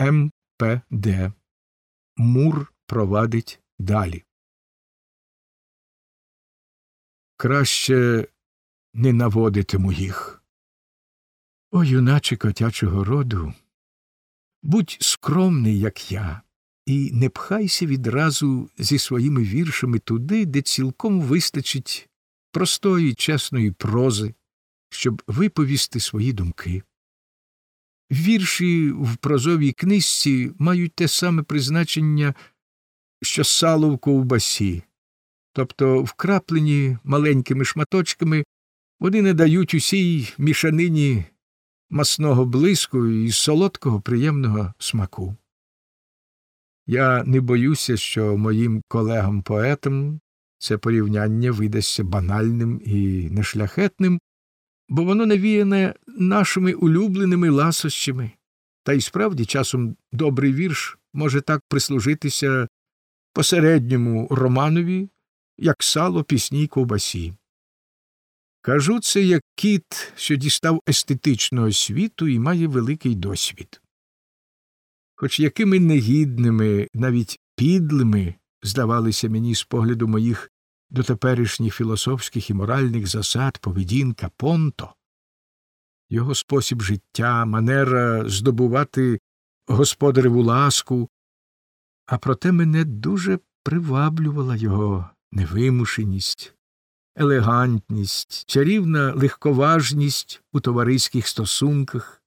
МПД. Мур провадить далі. Краще не наводитиму їх. О, юначе котячого роду, будь скромний, як я, і не пхайся відразу зі своїми віршами туди, де цілком вистачить простої, чесної прози, щоб виповісти свої думки. Вірші в прозовій книжці мають те саме призначення, що сало в ковбасі, тобто вкраплені маленькими шматочками, вони не дають усій мішанині масного блиску і солодкого приємного смаку. Я не боюся, що моїм колегам поетам це порівняння видасться банальним і нешляхетним, бо воно навіяне нашими улюбленими ласощами, та й справді часом добрий вірш може так прислужитися посередньому романові, як сало пісній ковбасі. Кажу це як кіт, що дістав естетичного світу і має великий досвід. Хоч якими негідними, навіть підлими здавалися мені з погляду моїх дотеперішніх філософських і моральних засад поведінка Понто, його спосіб життя, манера здобувати господареву ласку, а проте мене дуже приваблювала його невимушеність, елегантність, чарівна легковажність у товариських стосунках.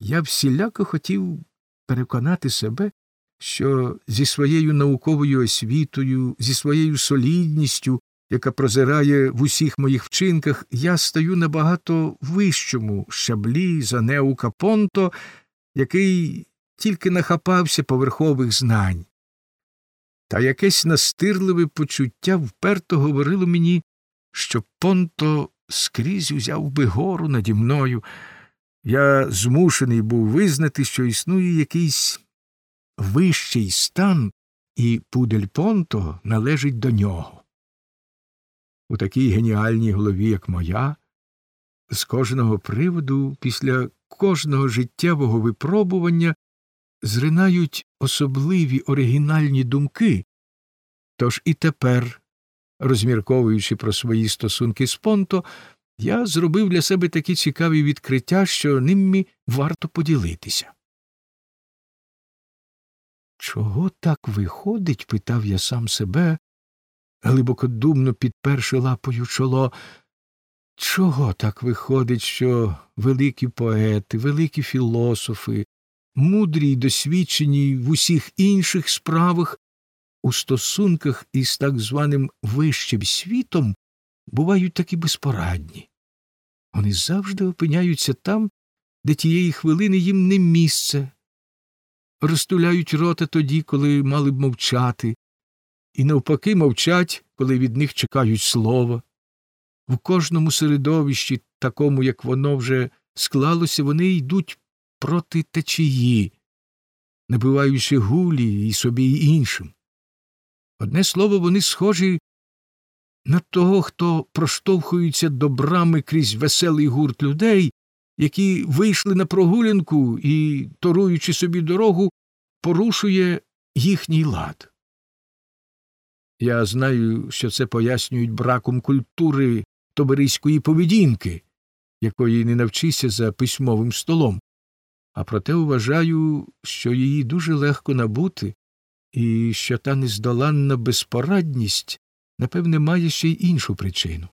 Я всіляко хотів переконати себе, що зі своєю науковою освітою, зі своєю солідністю, яка прозирає в усіх моїх вчинках, я стаю набагато вищому щаблі за неука Понто, який тільки нахапався поверхових знань. Та якесь настирливе почуття вперто говорило мені, що Понто скрізь узяв би гору наді мною. Я змушений був визнати, що існує якийсь вищий стан, і пудель Понто належить до нього. У такій геніальній голові, як моя, з кожного приводу, після кожного життєвого випробування зринають особливі оригінальні думки, тож і тепер, розмірковуючи про свої стосунки з Понто, я зробив для себе такі цікаві відкриття, що ними варто поділитися. Чого так виходить? питав я сам себе, глибокодумно підперши лапою чоло. Чого так виходить, що великі поети, великі філософи, мудрі й досвідчені в усіх інших справах, у стосунках із так званим вищим світом бувають такі безпорадні. Вони завжди опиняються там, де тієї хвилини їм не місце, розтуляють рота тоді, коли мали б мовчати, і навпаки мовчать, коли від них чекають слова. В кожному середовищі, такому, як воно вже склалося, вони йдуть проти течії, набиваючи гулі і собі й іншим. Одне слово, вони схожі на того, хто проштовхується до брами крізь веселий гурт людей, які вийшли на прогулянку і, торуючи собі дорогу, порушує їхній лад. Я знаю, що це пояснюють браком культури товариської поведінки, якої не навчися за письмовим столом, а проте вважаю, що її дуже легко набути, і що та нездоланна безпорадність, напевне, має ще й іншу причину.